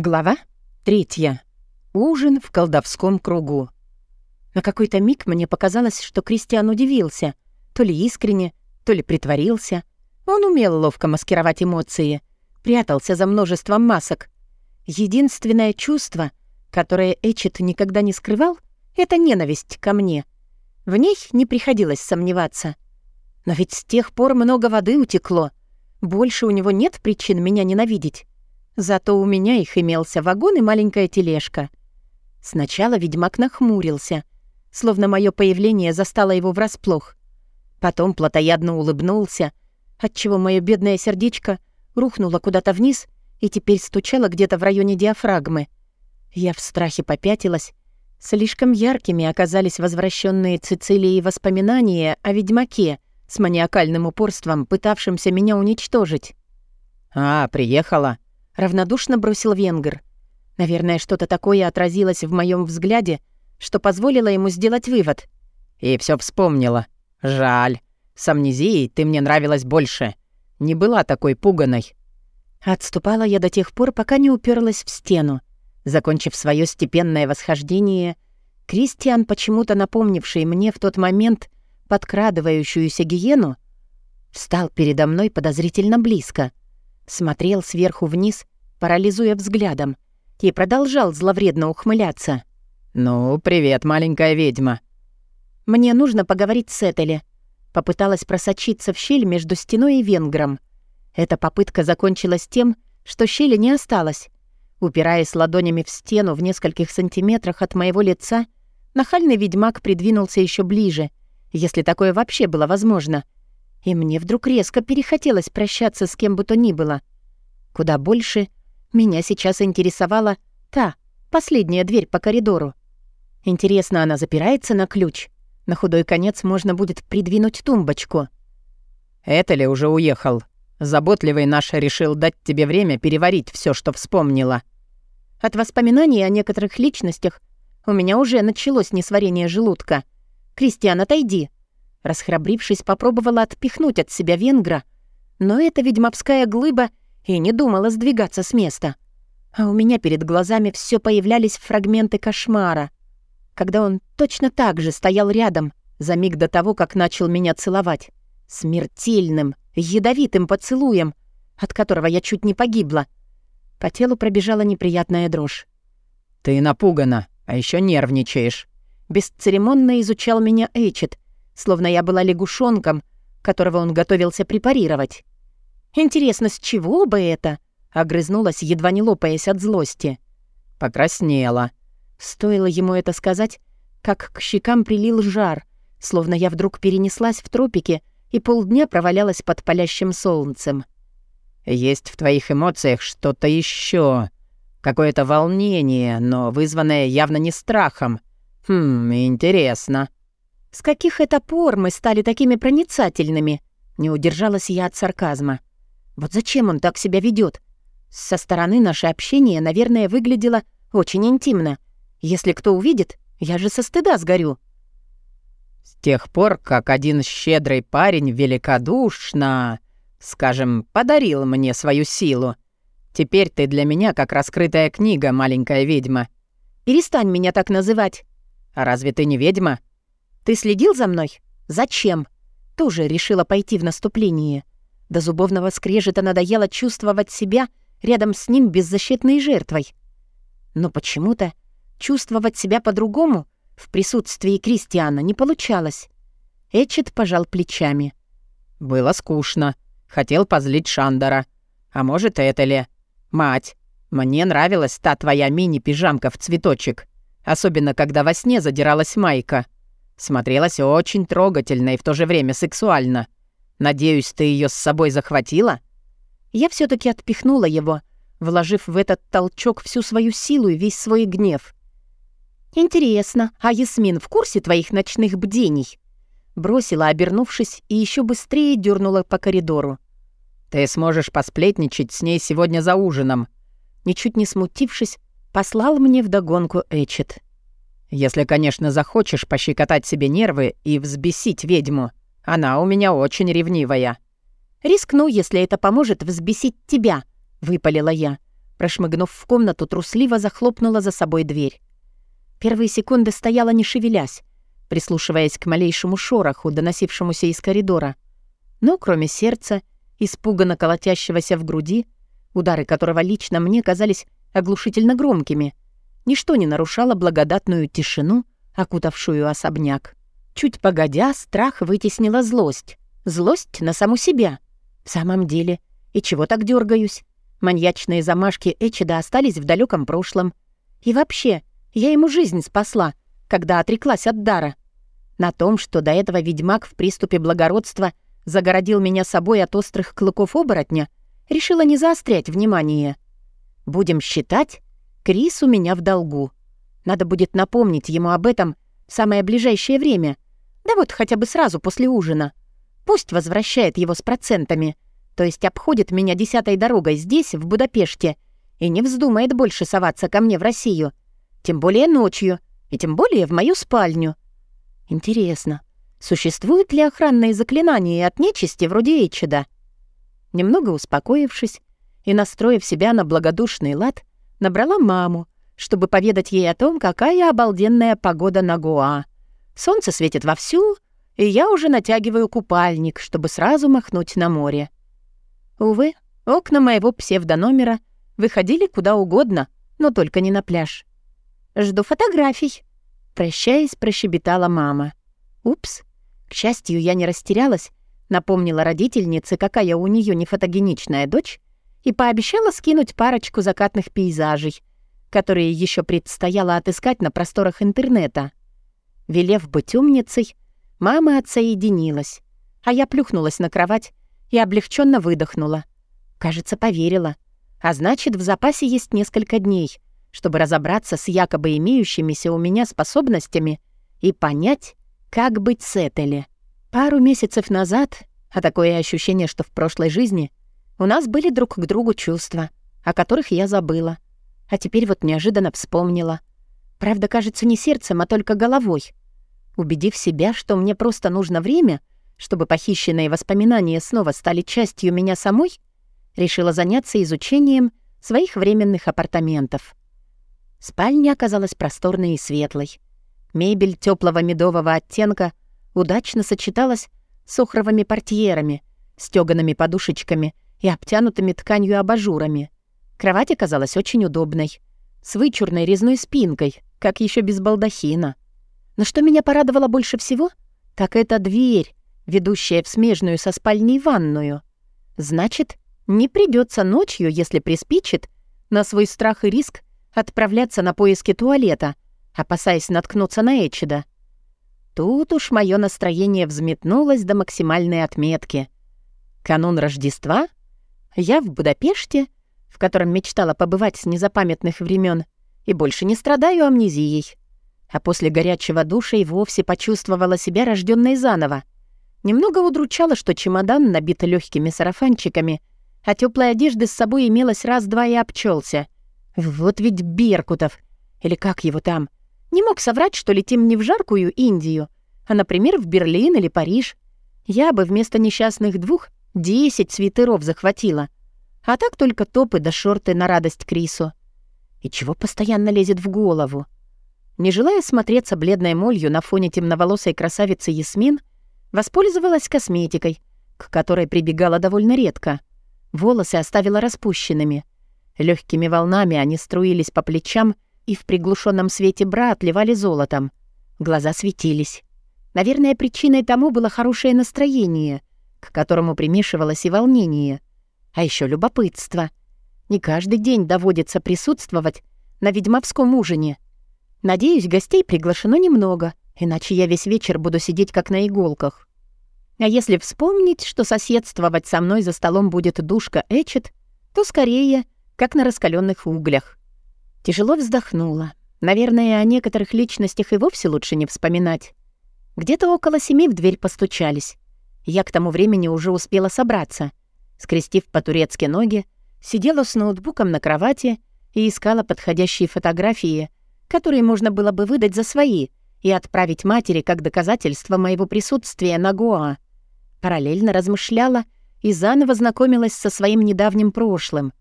Глава третья. Ужин в колдовском кругу. На какой-то миг мне показалось, что Кристиан удивился. То ли искренне, то ли притворился. Он умел ловко маскировать эмоции, прятался за множеством масок. Единственное чувство, которое Эчет никогда не скрывал, — это ненависть ко мне. В ней не приходилось сомневаться. Но ведь с тех пор много воды утекло. Больше у него нет причин меня ненавидеть. Зато у меня их имелся вагон и маленькая тележка. Сначала ведьмак нахмурился, словно мое появление застало его врасплох. Потом плотоядно улыбнулся, отчего мое бедное сердечко рухнуло куда-то вниз и теперь стучало где-то в районе диафрагмы. Я в страхе попятилась. Слишком яркими оказались возвращенные Цицилии воспоминания о ведьмаке с маниакальным упорством, пытавшимся меня уничтожить. «А, приехала», равнодушно бросил венгер. Наверное, что-то такое отразилось в моем взгляде, что позволило ему сделать вывод. «И все вспомнила. Жаль. С амнезией ты мне нравилась больше. Не была такой пуганой». Отступала я до тех пор, пока не уперлась в стену. Закончив свое степенное восхождение, Кристиан, почему-то напомнивший мне в тот момент подкрадывающуюся гиену, встал передо мной подозрительно близко — смотрел сверху вниз, парализуя взглядом, и продолжал зловредно ухмыляться. «Ну, привет, маленькая ведьма». «Мне нужно поговорить с Этели». Попыталась просочиться в щель между стеной и венгром. Эта попытка закончилась тем, что щели не осталось. Упираясь ладонями в стену в нескольких сантиметрах от моего лица, нахальный ведьмак придвинулся еще ближе, если такое вообще было возможно — и мне вдруг резко перехотелось прощаться с кем бы то ни было. Куда больше меня сейчас интересовала та, последняя дверь по коридору. Интересно, она запирается на ключ? На худой конец можно будет придвинуть тумбочку. «Это ли уже уехал? Заботливый наш решил дать тебе время переварить все, что вспомнила». От воспоминаний о некоторых личностях у меня уже началось несварение желудка. «Кристиан, отойди!» Расхрабрившись, попробовала отпихнуть от себя венгра, но эта ведьмовская глыба и не думала сдвигаться с места. А у меня перед глазами все появлялись фрагменты кошмара, когда он точно так же стоял рядом за миг до того, как начал меня целовать. Смертельным, ядовитым поцелуем, от которого я чуть не погибла. По телу пробежала неприятная дрожь. «Ты напугана, а еще нервничаешь». Бесцеремонно изучал меня Эйчет, словно я была лягушонком, которого он готовился препарировать. «Интересно, с чего бы это?» — огрызнулась, едва не лопаясь от злости. «Покраснела». Стоило ему это сказать, как к щекам прилил жар, словно я вдруг перенеслась в тропики и полдня провалялась под палящим солнцем. «Есть в твоих эмоциях что-то еще, Какое-то волнение, но вызванное явно не страхом. Хм, интересно». С каких это пор мы стали такими проницательными? Не удержалась я от сарказма. Вот зачем он так себя ведет? Со стороны наше общение, наверное, выглядело очень интимно. Если кто увидит, я же со стыда сгорю. С тех пор, как один щедрый парень великодушно, скажем, подарил мне свою силу, теперь ты для меня как раскрытая книга, маленькая ведьма. Перестань меня так называть. А разве ты не ведьма? Ты следил за мной? Зачем? Тоже решила пойти в наступление. До зубовного скрежета надоело чувствовать себя рядом с ним беззащитной жертвой. Но почему-то чувствовать себя по-другому в присутствии Кристиана не получалось. Эчет пожал плечами. «Было скучно. Хотел позлить Шандора. А может, это ли? Мать, мне нравилась та твоя мини-пижамка в цветочек. Особенно, когда во сне задиралась майка». Смотрелась очень трогательно и в то же время сексуально. Надеюсь, ты ее с собой захватила?» Я все таки отпихнула его, вложив в этот толчок всю свою силу и весь свой гнев. «Интересно, а Ясмин в курсе твоих ночных бдений?» Бросила, обернувшись, и еще быстрее дернула по коридору. «Ты сможешь посплетничать с ней сегодня за ужином», ничуть не смутившись, послал мне вдогонку Эчет. Если, конечно, захочешь пощекотать себе нервы и взбесить ведьму. Она у меня очень ревнивая». «Рискну, если это поможет взбесить тебя», — выпалила я. Прошмыгнув в комнату, трусливо захлопнула за собой дверь. Первые секунды стояла, не шевелясь, прислушиваясь к малейшему шороху, доносившемуся из коридора. Но кроме сердца, испуганно колотящегося в груди, удары которого лично мне казались оглушительно громкими, ничто не нарушало благодатную тишину, окутавшую особняк. Чуть погодя, страх вытеснила злость. Злость на саму себя. В самом деле, и чего так дергаюсь? Маньячные замашки Эчида остались в далеком прошлом. И вообще, я ему жизнь спасла, когда отреклась от дара. На том, что до этого ведьмак в приступе благородства загородил меня собой от острых клыков оборотня, решила не заострять внимание. Будем считать, Крис у меня в долгу. Надо будет напомнить ему об этом в самое ближайшее время — да вот хотя бы сразу после ужина. Пусть возвращает его с процентами, то есть обходит меня десятой дорогой здесь, в Будапеште, и не вздумает больше соваться ко мне в Россию. Тем более ночью, и тем более в мою спальню. Интересно, существуют ли охранные заклинания от нечисти вроде Эйчеда? Немного успокоившись и настроив себя на благодушный лад, набрала маму, чтобы поведать ей о том, какая обалденная погода на Гоа — Солнце светит вовсю, и я уже натягиваю купальник, чтобы сразу махнуть на море. Увы, окна моего псевдономера выходили куда угодно, но только не на пляж. «Жду фотографий», — прощаясь, прощебетала мама. «Упс. К счастью, я не растерялась, напомнила родительнице, какая у нее нефотогеничная дочь, и пообещала скинуть парочку закатных пейзажей, которые еще предстояло отыскать на просторах интернета. Велев быть умницей, мама отсоединилась, а я плюхнулась на кровать и облегченно выдохнула. Кажется, поверила. А значит, в запасе есть несколько дней, чтобы разобраться с якобы имеющимися у меня способностями и понять, как быть с Этели. Пару месяцев назад, а такое ощущение, что в прошлой жизни, у нас были друг к другу чувства, о которых я забыла. А теперь вот неожиданно вспомнила. Правда, кажется, не сердцем, а только головой. Убедив себя, что мне просто нужно время, чтобы похищенные воспоминания снова стали частью меня самой, решила заняться изучением своих временных апартаментов. Спальня оказалась просторной и светлой. Мебель теплого медового оттенка удачно сочеталась с охровыми портьерами, стёганными подушечками и обтянутыми тканью абажурами. Кровать оказалась очень удобной, с вычурной резной спинкой, как еще без балдахина — но что меня порадовало больше всего, так это дверь, ведущая в смежную со спальней ванную. Значит, не придется ночью, если приспичит, на свой страх и риск отправляться на поиски туалета, опасаясь наткнуться на Эчида. Тут уж мое настроение взметнулось до максимальной отметки. Канун Рождества, я в Будапеште, в котором мечтала побывать с незапамятных времен, и больше не страдаю амнезией а после горячего душа и вовсе почувствовала себя рожденной заново. Немного удручало, что чемодан набит легкими сарафанчиками, а теплой одежды с собой имелось раз-два и обчелся. Вот ведь Беркутов, или как его там, не мог соврать, что летим не в жаркую Индию, а, например, в Берлин или Париж. Я бы вместо несчастных двух десять свитеров захватила. А так только топы да шорты на радость Крису. И чего постоянно лезет в голову? Не желая смотреться бледной молью на фоне темноволосой красавицы Ясмин, воспользовалась косметикой, к которой прибегала довольно редко. Волосы оставила распущенными. Легкими волнами они струились по плечам и в приглушенном свете бра отливали золотом. Глаза светились. Наверное, причиной тому было хорошее настроение, к которому примешивалось и волнение. А еще любопытство. Не каждый день доводится присутствовать на ведьмовском ужине — Надеюсь, гостей приглашено немного, иначе я весь вечер буду сидеть как на иголках. А если вспомнить, что соседствовать со мной за столом будет душка Эчет, то скорее, как на раскаленных углях. Тяжело вздохнула. Наверное, о некоторых личностях и вовсе лучше не вспоминать. Где-то около семи в дверь постучались. Я к тому времени уже успела собраться. Скрестив по-турецки ноги, сидела с ноутбуком на кровати и искала подходящие фотографии — которые можно было бы выдать за свои и отправить матери как доказательство моего присутствия на Гоа. Параллельно размышляла и заново знакомилась со своим недавним прошлым.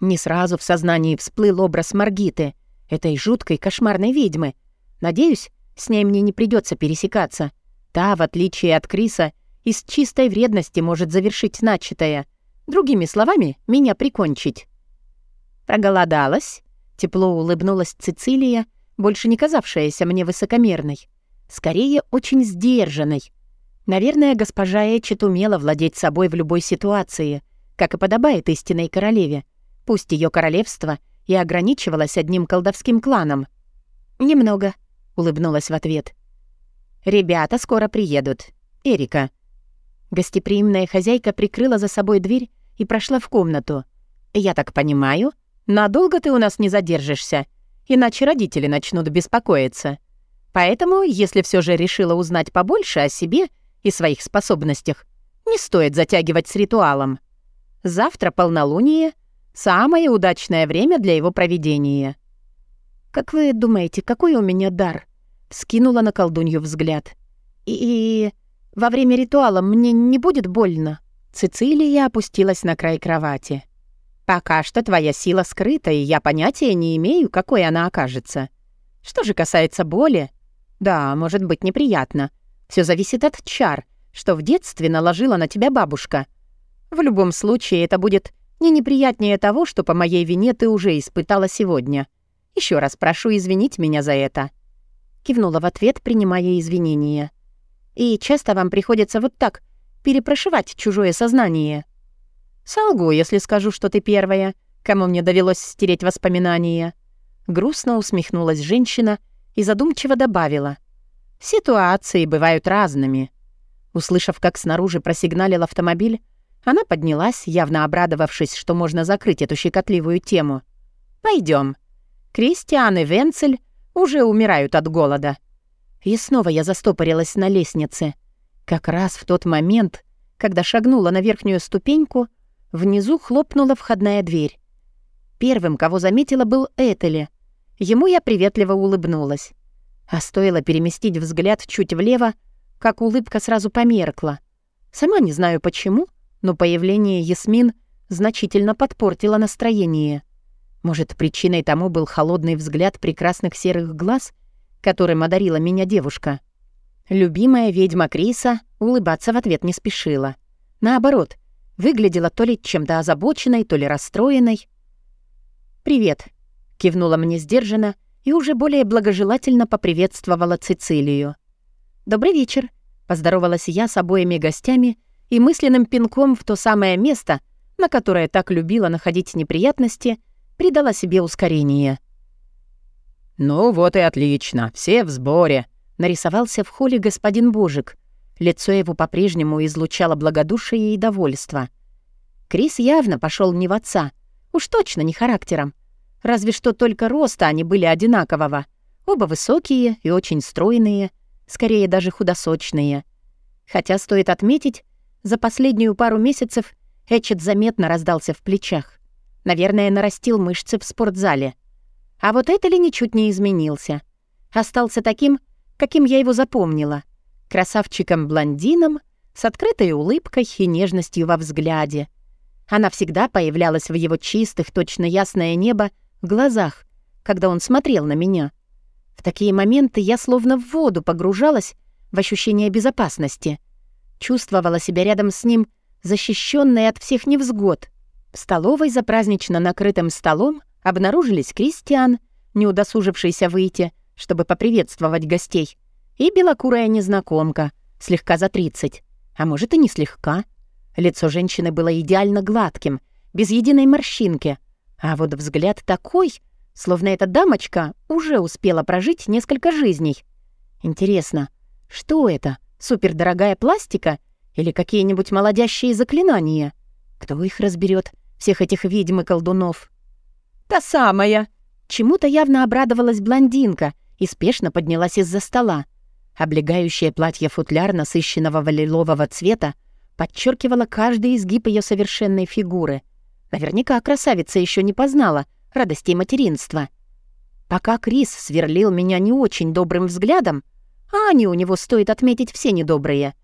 Не сразу в сознании всплыл образ Маргиты, этой жуткой кошмарной ведьмы. Надеюсь, с ней мне не придется пересекаться. Та, в отличие от Криса, из чистой вредности может завершить начатое. Другими словами, меня прикончить. Проголодалась? Тепло улыбнулась Цицилия, больше не казавшаяся мне высокомерной. Скорее, очень сдержанной. Наверное, госпожа Эчет умела владеть собой в любой ситуации, как и подобает истинной королеве. Пусть ее королевство и ограничивалось одним колдовским кланом. «Немного», — улыбнулась в ответ. «Ребята скоро приедут. Эрика». Гостеприимная хозяйка прикрыла за собой дверь и прошла в комнату. «Я так понимаю, надолго ты у нас не задержишься, иначе родители начнут беспокоиться. Поэтому, если все же решила узнать побольше о себе и своих способностях, не стоит затягивать с ритуалом. Завтра полнолуние — самое удачное время для его проведения». «Как вы думаете, какой у меня дар?» — скинула на колдунью взгляд. «И, и во время ритуала мне не будет больно?» Цицилия опустилась на край кровати. «Пока что твоя сила скрыта, и я понятия не имею, какой она окажется. Что же касается боли, да, может быть неприятно. Все зависит от чар, что в детстве наложила на тебя бабушка. В любом случае, это будет не неприятнее того, что по моей вине ты уже испытала сегодня. Еще раз прошу извинить меня за это». Кивнула в ответ, принимая извинения. «И часто вам приходится вот так перепрошивать чужое сознание?» «Солгу, если скажу, что ты первая, кому мне довелось стереть воспоминания». Грустно усмехнулась женщина и задумчиво добавила. «Ситуации бывают разными». Услышав, как снаружи просигналил автомобиль, она поднялась, явно обрадовавшись, что можно закрыть эту щекотливую тему. Пойдем. Кристиан и Венцель уже умирают от голода. И снова я застопорилась на лестнице. Как раз в тот момент, когда шагнула на верхнюю ступеньку, внизу хлопнула входная дверь. Первым, кого заметила, был Этели. Ему я приветливо улыбнулась. А стоило переместить взгляд чуть влево, как улыбка сразу померкла. Сама не знаю почему, но появление Ясмин значительно подпортило настроение. Может, причиной тому был холодный взгляд прекрасных серых глаз, которым одарила меня девушка. Любимая ведьма Криса улыбаться в ответ не спешила. Наоборот, выглядела то ли чем-то озабоченной, то ли расстроенной. «Привет», — кивнула мне сдержанно и уже более благожелательно поприветствовала Цицилию. «Добрый вечер», — поздоровалась я с обоими гостями и мысленным пинком в то самое место, на которое так любила находить неприятности — придала себе ускорение. «Ну вот и отлично, все в сборе», — нарисовался в холле господин Божик. Лицо его по-прежнему излучало благодушие и довольство. Крис явно пошел не в отца, уж точно не характером. Разве что только роста они были одинакового. Оба высокие и очень стройные, скорее даже худосочные. Хотя, стоит отметить, за последнюю пару месяцев Эчет заметно раздался в плечах. Наверное, нарастил мышцы в спортзале. А вот это ли ничуть не изменился. Остался таким, каким я его запомнила. Красавчиком-блондином, с открытой улыбкой и нежностью во взгляде. Она всегда появлялась в его чистых, точно ясное небо, глазах, когда он смотрел на меня. В такие моменты я словно в воду погружалась в ощущение безопасности. Чувствовала себя рядом с ним, защищенной от всех невзгод. В столовой за празднично накрытым столом обнаружились Кристиан, не удосужившийся выйти, чтобы поприветствовать гостей, и белокурая незнакомка, слегка за тридцать, а может и не слегка. Лицо женщины было идеально гладким, без единой морщинки, а вот взгляд такой, словно эта дамочка уже успела прожить несколько жизней. Интересно, что это, супердорогая пластика или какие-нибудь молодящие заклинания? Кто их разберет? всех этих ведьм и колдунов. «Та самая!» Чему-то явно обрадовалась блондинка и спешно поднялась из-за стола. Облегающее платье-футляр насыщенного лилового цвета подчеркивало каждый изгиб ее совершенной фигуры. Наверняка красавица еще не познала радостей материнства. Пока Крис сверлил меня не очень добрым взглядом, а они у него, стоит отметить, все недобрые,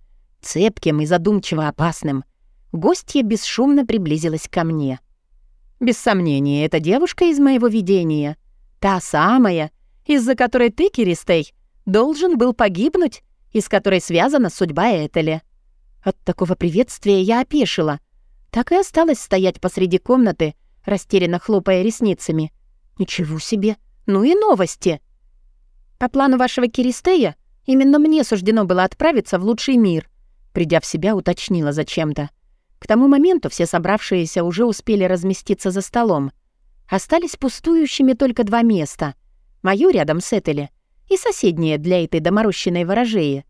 цепким и задумчиво опасным — гостья бесшумно приблизилась ко мне. Без сомнения, это девушка из моего видения. Та самая, из-за которой ты, Киристей, должен был погибнуть, и с которой связана судьба Этели. От такого приветствия я опешила. Так и осталась стоять посреди комнаты, растерянно хлопая ресницами. Ничего себе! Ну и новости! По плану вашего Киристея, именно мне суждено было отправиться в лучший мир. Придя в себя, уточнила зачем-то. К тому моменту все собравшиеся уже успели разместиться за столом. Остались пустующими только два места. Мою рядом с Этели и соседнее для этой доморощенной ворожеи.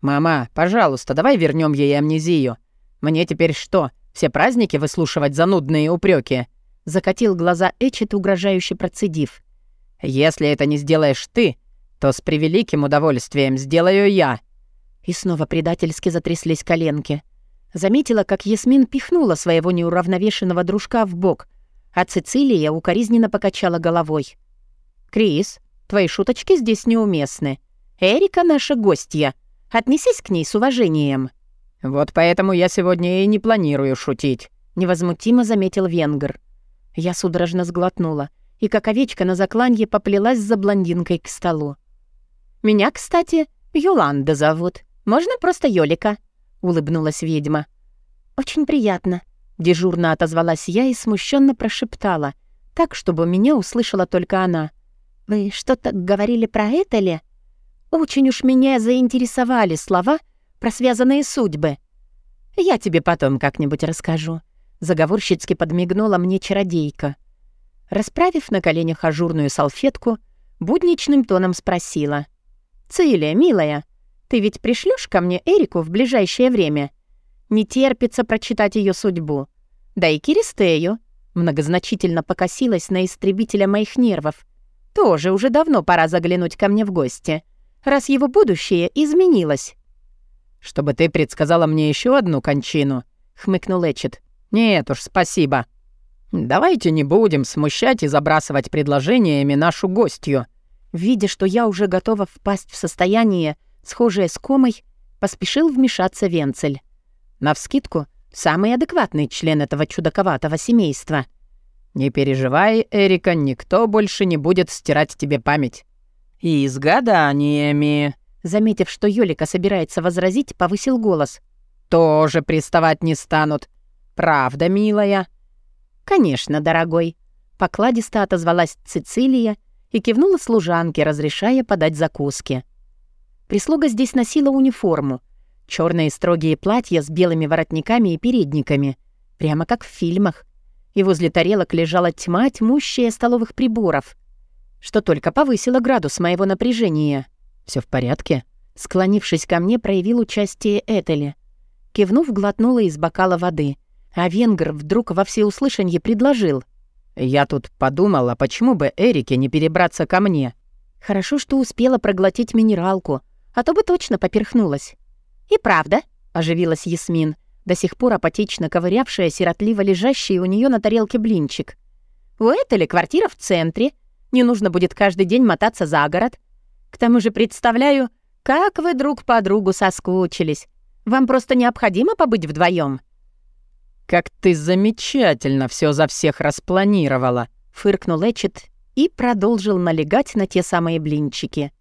«Мама, пожалуйста, давай вернем ей амнезию. Мне теперь что, все праздники выслушивать занудные упреки? Закатил глаза Эчет, угрожающе процедив. «Если это не сделаешь ты, то с превеликим удовольствием сделаю я». И снова предательски затряслись коленки. Заметила, как Ясмин пихнула своего неуравновешенного дружка в бок, а Цицилия укоризненно покачала головой. «Крис, твои шуточки здесь неуместны. Эрика наша гостья. Отнесись к ней с уважением». «Вот поэтому я сегодня и не планирую шутить», — невозмутимо заметил Венгер. Я судорожно сглотнула и, как овечка на закланье, поплелась за блондинкой к столу. «Меня, кстати, Юланда зовут. Можно просто Ёлика?» — улыбнулась ведьма. «Очень приятно», — дежурно отозвалась я и смущенно прошептала, так, чтобы меня услышала только она. «Вы что-то говорили про это ли?» Очень уж меня заинтересовали слова про связанные судьбы. «Я тебе потом как-нибудь расскажу», — заговорщицки подмигнула мне чародейка. Расправив на коленях ажурную салфетку, будничным тоном спросила. «Цилия, милая, ты ведь пришлёшь ко мне Эрику в ближайшее время? Не терпится прочитать её судьбу. Да и Киристею. Многозначительно покосилась на истребителя моих нервов. Тоже уже давно пора заглянуть ко мне в гости, раз его будущее изменилось. «Чтобы ты предсказала мне ещё одну кончину», — хмыкнул Эчет. «Нет уж, спасибо. Давайте не будем смущать и забрасывать предложениями нашу гостью». Видя, что я уже готова впасть в состояние, схожее с комой, поспешил вмешаться Венцель. Навскидку, самый адекватный член этого чудаковатого семейства. «Не переживай, Эрика, никто больше не будет стирать тебе память». «И с гаданиями...» Заметив, что Ёлика собирается возразить, повысил голос. «Тоже приставать не станут. Правда, милая?» «Конечно, дорогой». Покладисто отозвалась Цицилия и кивнула служанке, разрешая подать закуски. Прислуга здесь носила униформу. черные строгие платья с белыми воротниками и передниками. Прямо как в фильмах. И возле тарелок лежала тьма, тьмущая столовых приборов. Что только повысило градус моего напряжения. Все в порядке?» Склонившись ко мне, проявил участие Этели. Кивнув, глотнула из бокала воды. А венгр вдруг во всеуслышанье предложил. «Я тут подумала, почему бы Эрике не перебраться ко мне?» Хорошо, что успела проглотить минералку, а то бы точно поперхнулась. «И правда», — оживилась Ясмин, до сих пор апатично ковырявшая сиротливо лежащий у нее на тарелке блинчик. «У Этели квартира в центре. Не нужно будет каждый день мотаться за город. К тому же представляю, как вы друг по другу соскучились. Вам просто необходимо побыть вдвоем. «Как ты замечательно все за всех распланировала!» — фыркнул Эчет и продолжил налегать на те самые блинчики.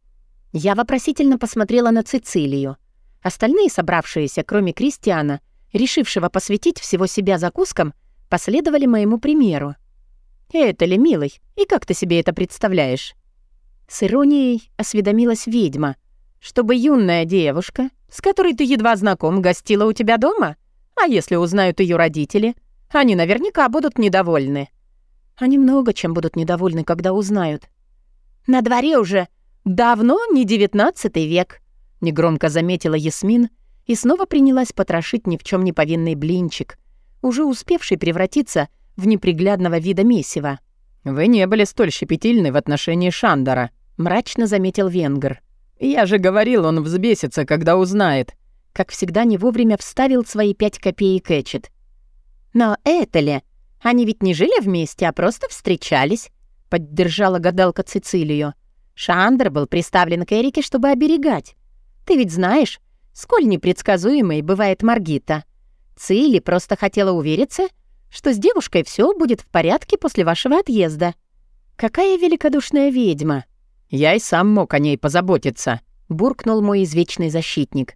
Я вопросительно посмотрела на Цицилию. Остальные собравшиеся, кроме Кристиана, решившего посвятить всего себя закускам, последовали моему примеру. «Это ли, милый, и как ты себе это представляешь?» С иронией осведомилась ведьма. «Чтобы юная девушка, с которой ты едва знаком, гостила у тебя дома? А если узнают ее родители? Они наверняка будут недовольны». Они много чем будут недовольны, когда узнают. «На дворе уже «Давно не девятнадцатый век», — негромко заметила Ясмин и снова принялась потрошить ни в чем не повинный блинчик, уже успевший превратиться в неприглядного вида месива. «Вы не были столь щепетильны в отношении Шандора», — мрачно заметил Венгер. «Я же говорил, он взбесится, когда узнает». Как всегда, не вовремя вставил свои пять копеек Эчет. «Но это ли? Они ведь не жили вместе, а просто встречались», — поддержала гадалка Цицилию. Шандер был приставлен к Эрике, чтобы оберегать. Ты ведь знаешь, сколь непредсказуемой бывает Маргита. Цили просто хотела увериться, что с девушкой все будет в порядке после вашего отъезда. Какая великодушная ведьма!» «Я и сам мог о ней позаботиться», — буркнул мой извечный защитник.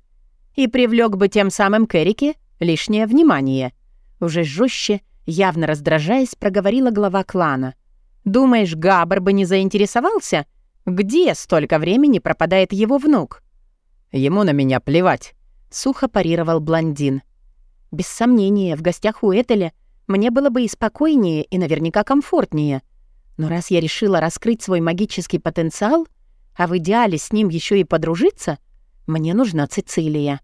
«И привлек бы тем самым к Эрике лишнее внимание». Уже жестче, явно раздражаясь, проговорила глава клана. «Думаешь, Габр бы не заинтересовался? Где столько времени пропадает его внук?» «Ему на меня плевать», — сухо парировал блондин. «Без сомнения, в гостях у Этеля мне было бы и спокойнее, и наверняка комфортнее. Но раз я решила раскрыть свой магический потенциал, а в идеале с ним еще и подружиться, мне нужна Цицилия.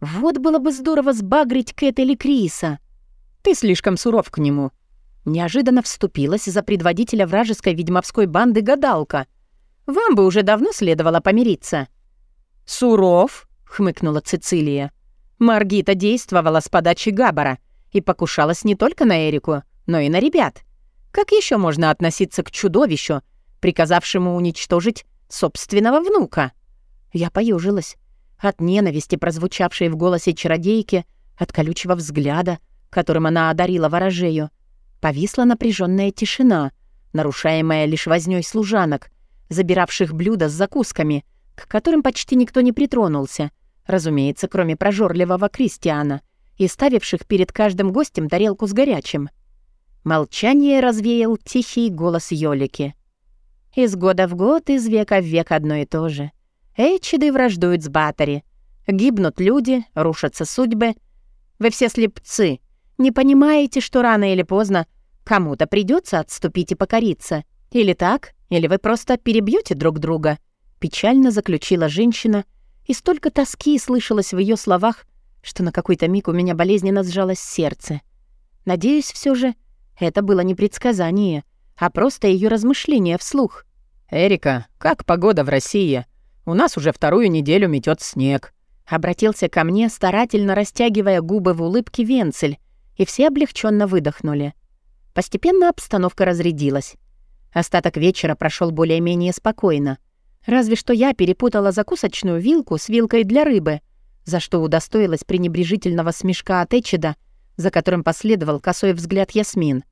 Вот было бы здорово сбагрить Кэт или Криса. Ты слишком суров к нему. Неожиданно вступилась за предводителя вражеской ведьмовской банды гадалка. Вам бы уже давно следовало помириться. «Суров?» — хмыкнула Цицилия. Маргита действовала с подачи Габара — и покушалась не только на Эрику, но и на ребят. Как еще можно относиться к чудовищу, приказавшему уничтожить собственного внука? Я поюжилась. От ненависти, прозвучавшей в голосе чародейки, от колючего взгляда, которым она одарила ворожею, повисла напряженная тишина, нарушаемая лишь вознёй служанок, забиравших блюда с закусками, к которым почти никто не притронулся, разумеется, кроме прожорливого Кристиана, и ставивших перед каждым гостем тарелку с горячим. Молчание развеял тихий голос Ёлики. «Из года в год, из века в век одно и то же. Эйчиды враждуют с Батари. Гибнут люди, рушатся судьбы. Вы все слепцы. Не понимаете, что рано или поздно кому-то придется отступить и покориться. Или так, или вы просто перебьете друг друга». Печально заключила женщина, и столько тоски слышалось в ее словах, что на какой-то миг у меня болезненно сжалось сердце. Надеюсь, все же, это было не предсказание, а просто ее размышление вслух. «Эрика, как погода в России? У нас уже вторую неделю метет снег». Обратился ко мне, старательно растягивая губы в улыбке Венцель, и все облегченно выдохнули. Постепенно обстановка разрядилась. Остаток вечера прошел более-менее спокойно. Разве что я перепутала закусочную вилку с вилкой для рыбы, за что удостоилась пренебрежительного смешка от Эчеда, за которым последовал косой взгляд Ясмин.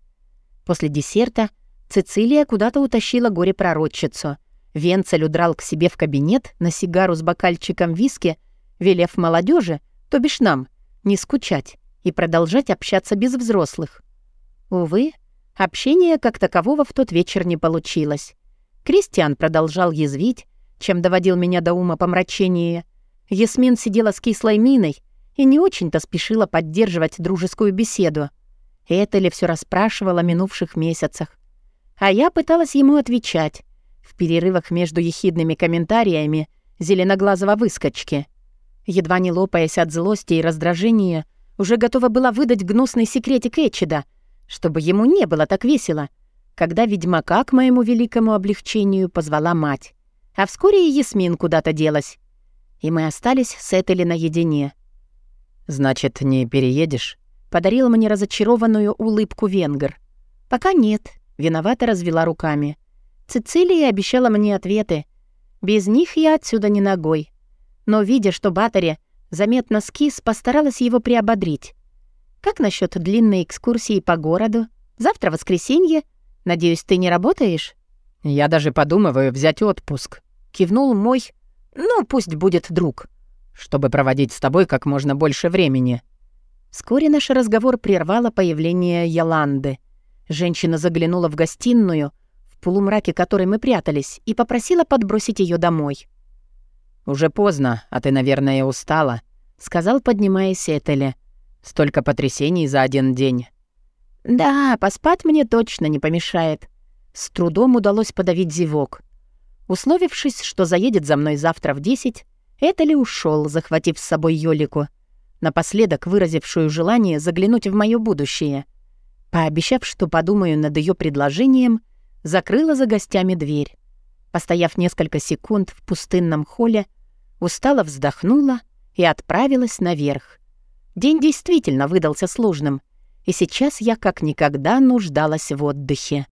После десерта Цицилия куда-то утащила горе-пророчицу. Венцель удрал к себе в кабинет на сигару с бокальчиком виски, велев молодежи, то бишь нам, не скучать и продолжать общаться без взрослых. Увы, общения как такового в тот вечер не получилось. Кристиан продолжал язвить, чем доводил меня до ума помрачения — Ясмин сидела с кислой миной и не очень-то спешила поддерживать дружескую беседу. Это ли все расспрашивала о минувших месяцах? А я пыталась ему отвечать в перерывах между ехидными комментариями зеленоглазого выскочки. Едва не лопаясь от злости и раздражения, уже готова была выдать гнусный секретик Эчеда, чтобы ему не было так весело, когда ведьмака к моему великому облегчению позвала мать. А вскоре и Ясмин куда-то делась и мы остались с Этели наедине. «Значит, не переедешь?» — подарил мне разочарованную улыбку венгер. «Пока нет», — виновато развела руками. Цицилия обещала мне ответы. Без них я отсюда не ногой. Но, видя, что Батаре заметно скис, постаралась его приободрить. «Как насчет длинной экскурсии по городу? Завтра воскресенье. Надеюсь, ты не работаешь?» «Я даже подумываю взять отпуск», — кивнул мой ну, пусть будет друг. Чтобы проводить с тобой как можно больше времени». Вскоре наш разговор прервало появление Яланды. Женщина заглянула в гостиную, в полумраке которой мы прятались, и попросила подбросить ее домой. «Уже поздно, а ты, наверное, устала», — сказал, поднимаясь Этеля. «Столько потрясений за один день». «Да, поспать мне точно не помешает». С трудом удалось подавить зевок. Условившись, что заедет за мной завтра в десять, Этали ушел, захватив с собой Йолику, напоследок выразившую желание заглянуть в мое будущее. Пообещав, что подумаю над ее предложением, закрыла за гостями дверь. Постояв несколько секунд в пустынном холле, устало вздохнула и отправилась наверх. День действительно выдался сложным, и сейчас я как никогда нуждалась в отдыхе.